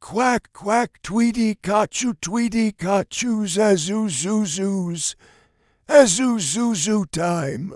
Quack, quack, tweety, kachu, tweety, kachu, zazoo, zoo, zoos. Azoo, zoo, zoo time.